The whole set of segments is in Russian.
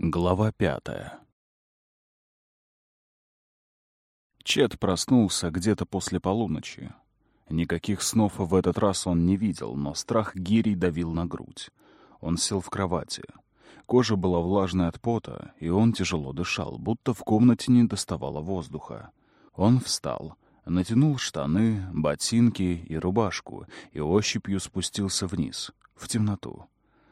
Глава пятая Чет проснулся где-то после полуночи. Никаких снов в этот раз он не видел, но страх гирей давил на грудь. Он сел в кровати. Кожа была влажной от пота, и он тяжело дышал, будто в комнате не доставало воздуха. Он встал, натянул штаны, ботинки и рубашку и ощупью спустился вниз, в темноту.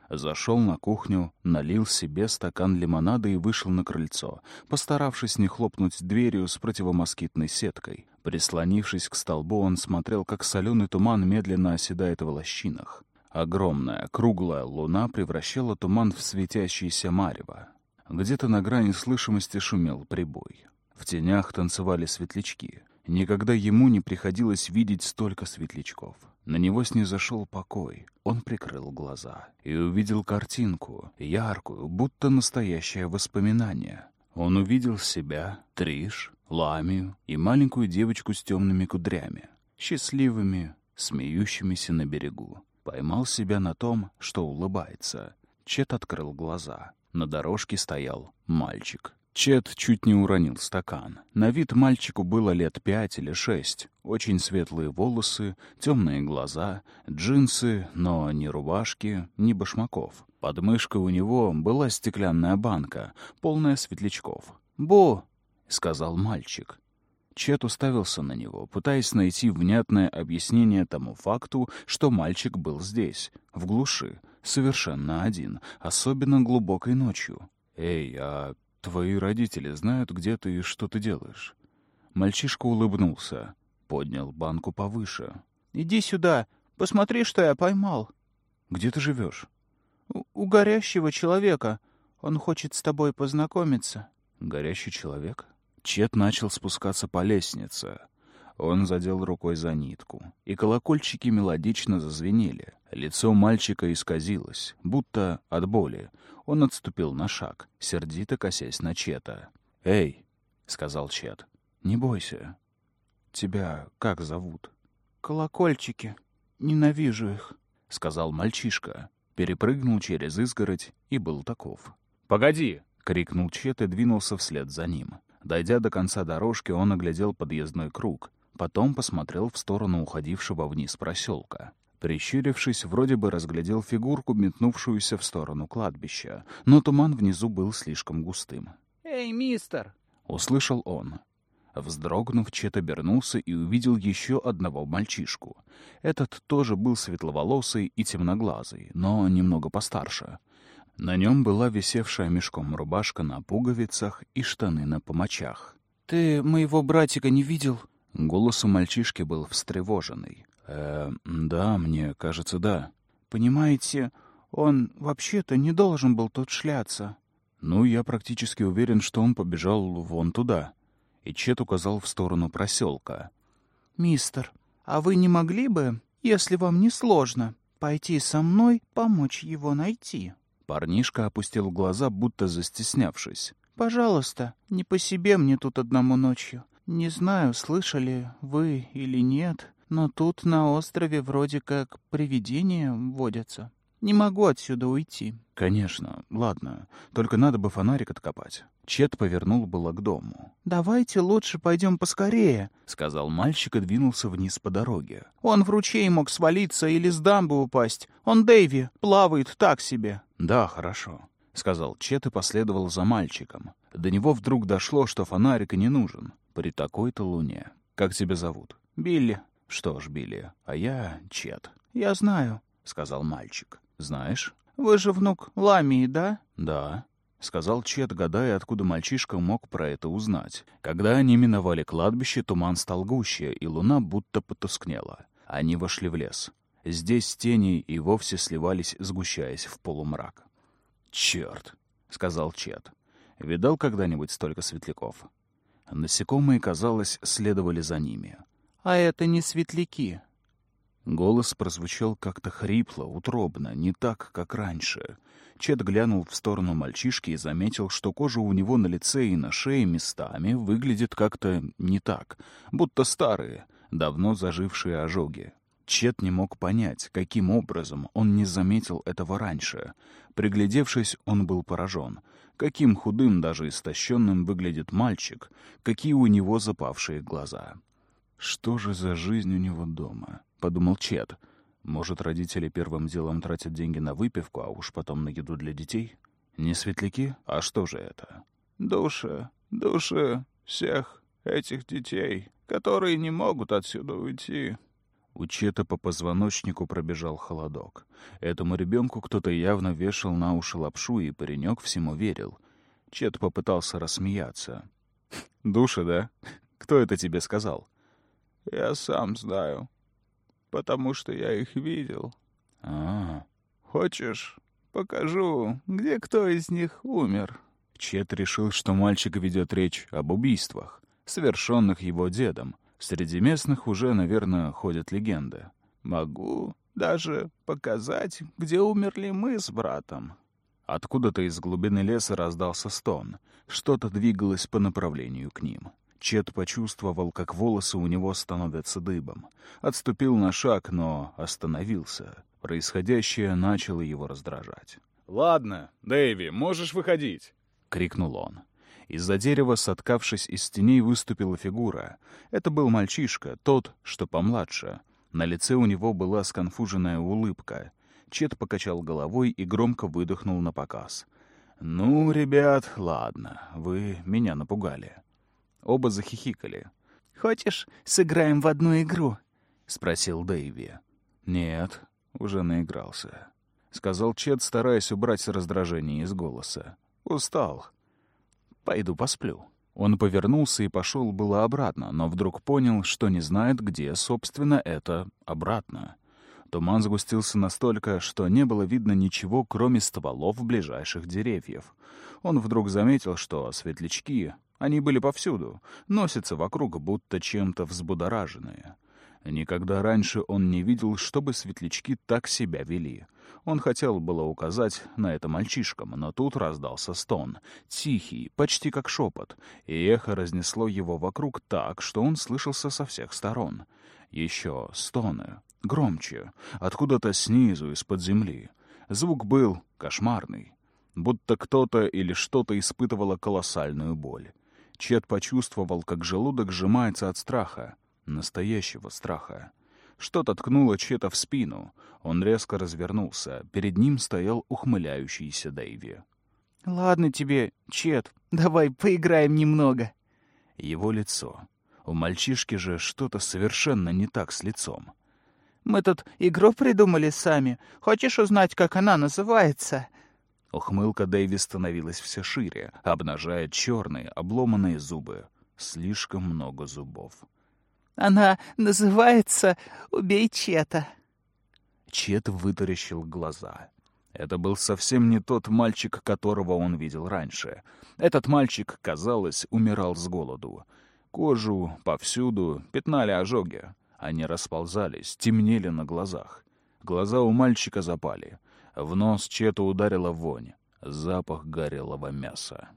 Зашел на кухню, налил себе стакан лимонада и вышел на крыльцо, постаравшись не хлопнуть дверью с противомоскитной сеткой. Прислонившись к столбу, он смотрел, как соленый туман медленно оседает в лощинах. Огромная, круглая луна превращала туман в светящееся марево. Где-то на грани слышимости шумел прибой. В тенях танцевали светлячки. Никогда ему не приходилось видеть столько светлячков. На него снизошел покой. Он прикрыл глаза и увидел картинку, яркую, будто настоящее воспоминание. Он увидел себя, Триш, Ламию и маленькую девочку с темными кудрями, счастливыми, смеющимися на берегу. Поймал себя на том, что улыбается. Чет открыл глаза. На дорожке стоял мальчик. Чет чуть не уронил стакан. На вид мальчику было лет пять или шесть. Очень светлые волосы, темные глаза, джинсы, но ни рубашки, ни башмаков. Под мышкой у него была стеклянная банка, полная светлячков. «Бу!» — сказал мальчик. Чет уставился на него, пытаясь найти внятное объяснение тому факту, что мальчик был здесь, в глуши, совершенно один, особенно глубокой ночью. «Эй, а «Твои родители знают, где ты и что ты делаешь». Мальчишка улыбнулся, поднял банку повыше. «Иди сюда, посмотри, что я поймал». «Где ты живешь?» у, «У горящего человека. Он хочет с тобой познакомиться». «Горящий человек?» Чет начал спускаться по лестнице. Он задел рукой за нитку, и колокольчики мелодично зазвенели. Лицо мальчика исказилось, будто от боли. Он отступил на шаг, сердито косясь на Чета. «Эй!» — сказал Чет. «Не бойся. Тебя как зовут?» «Колокольчики. Ненавижу их», — сказал мальчишка. Перепрыгнул через изгородь и был таков. «Погоди!» — крикнул Чет и двинулся вслед за ним. Дойдя до конца дорожки, он оглядел подъездной круг. Потом посмотрел в сторону уходившего вниз проселка. Прищурившись, вроде бы разглядел фигурку, метнувшуюся в сторону кладбища, но туман внизу был слишком густым. «Эй, мистер!» — услышал он. Вздрогнув, Чет обернулся и увидел еще одного мальчишку. Этот тоже был светловолосый и темноглазый, но немного постарше. На нем была висевшая мешком рубашка на пуговицах и штаны на помочах. «Ты моего братика не видел?» Голос у мальчишки был встревоженный. «Э, да, мне кажется, да». «Понимаете, он вообще-то не должен был тут шляться». «Ну, я практически уверен, что он побежал вон туда». И Чет указал в сторону проселка. «Мистер, а вы не могли бы, если вам не сложно, пойти со мной помочь его найти?» Парнишка опустил глаза, будто застеснявшись. «Пожалуйста, не по себе мне тут одному ночью. Не знаю, слышали вы или нет, но тут на острове вроде как привидения водятся. Не могу отсюда уйти. Конечно, ладно. Только надо бы фонарик откопать. Чет повернул было к дому. «Давайте лучше пойдем поскорее», — сказал мальчик и двинулся вниз по дороге. «Он в ручей мог свалиться или с дамбы упасть. Он Дэйви, плавает так себе». «Да, хорошо», — сказал Чет и последовал за мальчиком. До него вдруг дошло, что фонарик и не нужен при такой-то луне. Как тебя зовут? Билли. Что ж, Билли, а я Чет. Я знаю, сказал мальчик. Знаешь? Вы же внук Ламии, да? Да, сказал Чет, гадая, откуда мальчишка мог про это узнать. Когда они миновали кладбище, туман стал гуще, и луна будто потускнела. Они вошли в лес. Здесь тени и вовсе сливались, сгущаясь в полумрак. «Черт!» — сказал Чет. «Видал когда-нибудь столько светляков?» Насекомые, казалось, следовали за ними. «А это не светляки». Голос прозвучал как-то хрипло, утробно, не так, как раньше. Чет глянул в сторону мальчишки и заметил, что кожа у него на лице и на шее местами выглядит как-то не так, будто старые, давно зажившие ожоги. Чет не мог понять, каким образом он не заметил этого раньше. Приглядевшись, он был поражен. Каким худым, даже истощенным выглядит мальчик, какие у него запавшие глаза. «Что же за жизнь у него дома?» — подумал Чет. «Может, родители первым делом тратят деньги на выпивку, а уж потом на еду для детей? Не светляки? А что же это?» «Души, души всех этих детей, которые не могут отсюда уйти», у Чета по позвоночнику пробежал холодок. Этому ребенку кто-то явно вешал на уши лапшу, и паренек всему верил. Чет попытался рассмеяться. «Души, да? Кто это тебе сказал?» «Я сам знаю, потому что я их видел». А, -а, -а. «Хочешь, покажу, где кто из них умер?» Чет решил, что мальчик ведет речь об убийствах, совершенных его дедом — Среди местных уже, наверное, ходят легенды. Могу даже показать, где умерли мы с братом. Откуда-то из глубины леса раздался стон. Что-то двигалось по направлению к ним. Чет почувствовал, как волосы у него становятся дыбом. Отступил на шаг, но остановился. Происходящее начало его раздражать. «Ладно, Дэйви, можешь выходить!» — крикнул он. Из-за дерева, соткавшись из теней, выступила фигура. Это был мальчишка, тот, что помладше. На лице у него была сконфуженная улыбка. Чет покачал головой и громко выдохнул на показ. «Ну, ребят, ладно, вы меня напугали». Оба захихикали. «Хочешь, сыграем в одну игру?» — спросил Дэйви. «Нет, уже наигрался», — сказал Чет, стараясь убрать раздражение из голоса. «Устал. Пойду посплю». Он повернулся и пошел было обратно, но вдруг понял, что не знает, где, собственно, это «обратно». Туман сгустился настолько, что не было видно ничего, кроме стволов ближайших деревьев. Он вдруг заметил, что светлячки, они были повсюду, носятся вокруг, будто чем-то взбудораженные. Никогда раньше он не видел, чтобы светлячки так себя вели. Он хотел было указать на это мальчишкам, но тут раздался стон. Тихий, почти как шепот, и эхо разнесло его вокруг так, что он слышался со всех сторон. Еще стоны, громче, откуда-то снизу, из-под земли. Звук был кошмарный, будто кто-то или что-то испытывало колоссальную боль. Чет почувствовал, как желудок сжимается от страха настоящего страха. Что-то ткнуло Чета в спину. Он резко развернулся. Перед ним стоял ухмыляющийся Дэйви. «Ладно тебе, Чет, давай поиграем немного». Его лицо. У мальчишки же что-то совершенно не так с лицом. «Мы тут игру придумали сами. Хочешь узнать, как она называется?» Ухмылка Дэйви становилась все шире, обнажая черные, обломанные зубы. Слишком много зубов. Она называется «Убей Чета». Чет вытаращил глаза. Это был совсем не тот мальчик, которого он видел раньше. Этот мальчик, казалось, умирал с голоду. Кожу повсюду пятнали ожоги. Они расползались, темнели на глазах. Глаза у мальчика запали. В нос Чету ударила вонь. Запах горелого мяса.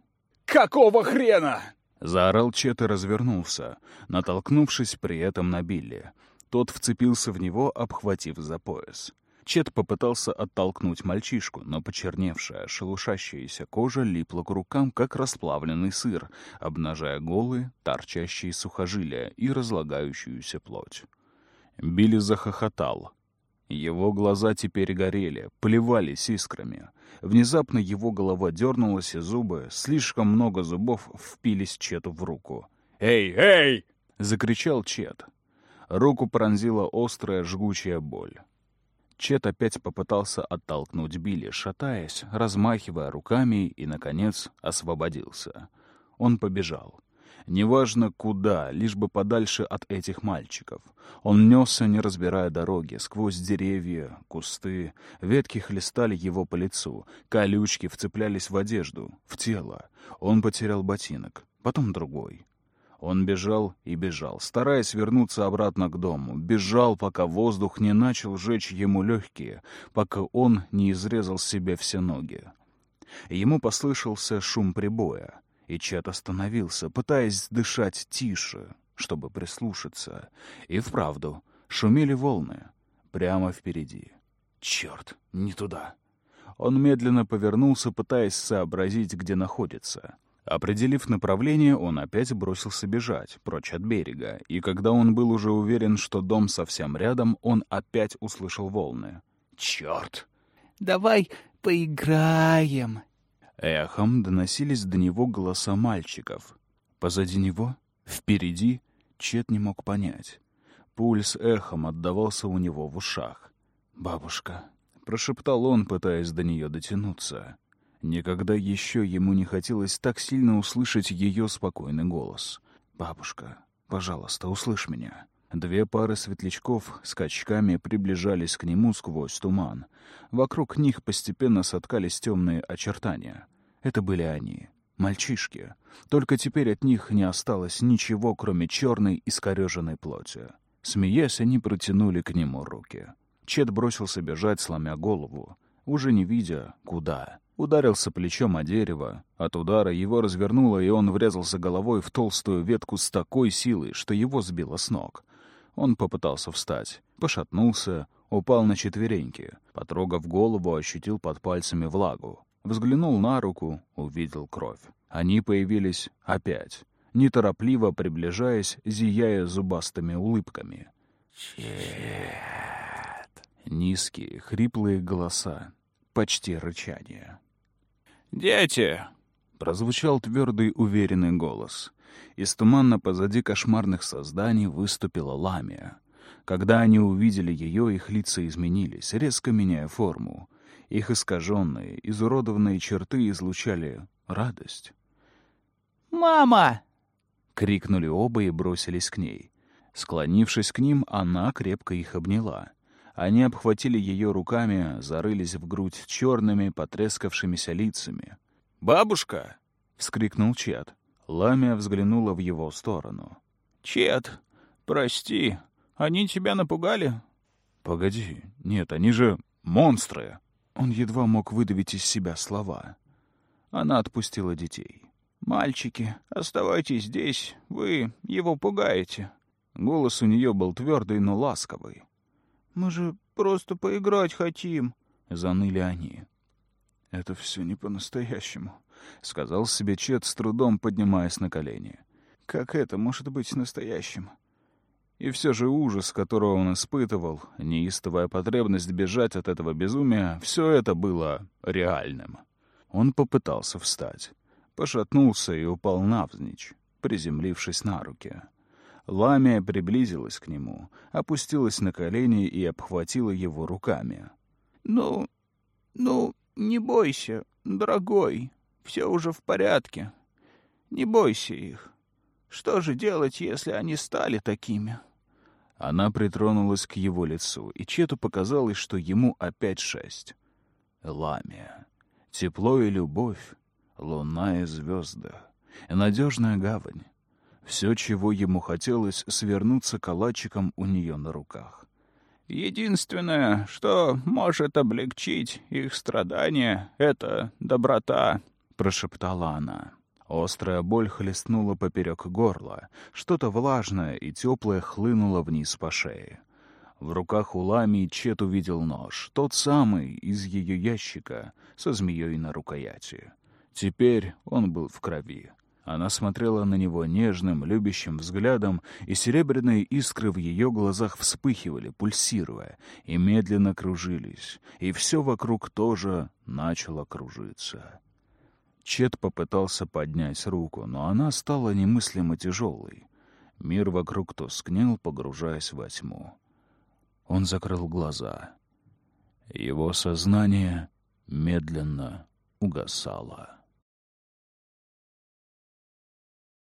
«Какого хрена?» Заорал Чет и развернулся, натолкнувшись при этом на Билли. Тот вцепился в него, обхватив за пояс. Чет попытался оттолкнуть мальчишку, но почерневшая, шелушащаяся кожа липла к рукам, как расплавленный сыр, обнажая голые, торчащие сухожилия и разлагающуюся плоть. Билли захохотал, его глаза теперь горели, плевались искрами. Внезапно его голова дернулась, и зубы, слишком много зубов, впились Чету в руку. «Эй, эй!» — закричал Чет. Руку пронзила острая жгучая боль. Чет опять попытался оттолкнуть Билли, шатаясь, размахивая руками, и, наконец, освободился. Он побежал. Неважно куда, лишь бы подальше от этих мальчиков. Он несся, не разбирая дороги, сквозь деревья, кусты. Ветки хлестали его по лицу, колючки вцеплялись в одежду, в тело. Он потерял ботинок, потом другой. Он бежал и бежал, стараясь вернуться обратно к дому. Бежал, пока воздух не начал жечь ему легкие, пока он не изрезал себе все ноги. Ему послышался шум прибоя и Чет остановился, пытаясь дышать тише, чтобы прислушаться. И вправду, шумели волны. прямо впереди. Черт, не туда. Он медленно повернулся, пытаясь сообразить, где находится. Определив направление, он опять бросился бежать, прочь от берега, и когда он был уже уверен, что дом совсем рядом, он опять услышал волны. «Черт!» «Давай поиграем!» Эхом доносились до него голоса мальчиков. Позади него, впереди, Чет не мог понять. Пульс эхом отдавался у него в ушах. «Бабушка», — прошептал он, пытаясь до нее дотянуться. Никогда еще ему не хотелось так сильно услышать ее спокойный голос. «Бабушка, пожалуйста, услышь меня». Две пары светлячков скачками приближались к нему сквозь туман. Вокруг них постепенно соткались темные очертания. Это были они, мальчишки. Только теперь от них не осталось ничего, кроме черной искореженной плоти. Смеясь, они протянули к нему руки. Чет бросился бежать, сломя голову, уже не видя, куда. Ударился плечом о дерево. От удара его развернуло, и он врезался головой в толстую ветку с такой силой, что его сбило с ног. Он попытался встать, пошатнулся, упал на четвереньки, потрогав голову, ощутил под пальцами влагу. Взглянул на руку, увидел кровь. Они появились опять, неторопливо приближаясь, зияя зубастыми улыбками. «Чет!» Низкие, хриплые голоса, почти рычание. «Дети!» — прозвучал твердый, уверенный голос. Из тумана позади кошмарных созданий выступила ламия. Когда они увидели ее, их лица изменились, резко меняя форму. Их искаженные, изуродованные черты излучали радость. «Мама!» — крикнули оба и бросились к ней. Склонившись к ним, она крепко их обняла. Они обхватили ее руками, зарылись в грудь черными, потрескавшимися лицами. «Бабушка!» — вскрикнул Чет. Ламия взглянула в его сторону. «Чет, прости, они тебя напугали?» «Погоди, нет, они же монстры!» Он едва мог выдавить из себя слова. Она отпустила детей. «Мальчики, оставайтесь здесь, вы его пугаете». Голос у нее был твердый, но ласковый. «Мы же просто поиграть хотим», — заныли они. «Это все не по-настоящему», — сказал себе Чет, с трудом поднимаясь на колени. «Как это может быть настоящим?» И все же ужас, которого он испытывал, неистовая потребность бежать от этого безумия, все это было реальным. Он попытался встать, пошатнулся и упал навзничь, приземлившись на руки. Ламия приблизилась к нему, опустилась на колени и обхватила его руками. «Ну, ну, не бойся, дорогой», все уже в порядке. Не бойся их. Что же делать, если они стали такими?» Она притронулась к его лицу, и Чету показалось, что ему опять шесть. Ламия. Тепло и любовь. Луна и звезды. Надежная гавань. Все, чего ему хотелось, свернуться калачиком у нее на руках. «Единственное, что может облегчить их страдания, — это доброта», прошептала она. Острая боль хлестнула поперек горла. Что-то влажное и теплое хлынуло вниз по шее. В руках у Лами Чет увидел нож, тот самый из ее ящика, со змеей на рукояти. Теперь он был в крови. Она смотрела на него нежным, любящим взглядом, и серебряные искры в ее глазах вспыхивали, пульсируя, и медленно кружились, и все вокруг тоже начало кружиться. Чет попытался поднять руку, но она стала немыслимо тяжелой. Мир вокруг тускнел, погружаясь во тьму. Он закрыл глаза. Его сознание медленно угасало.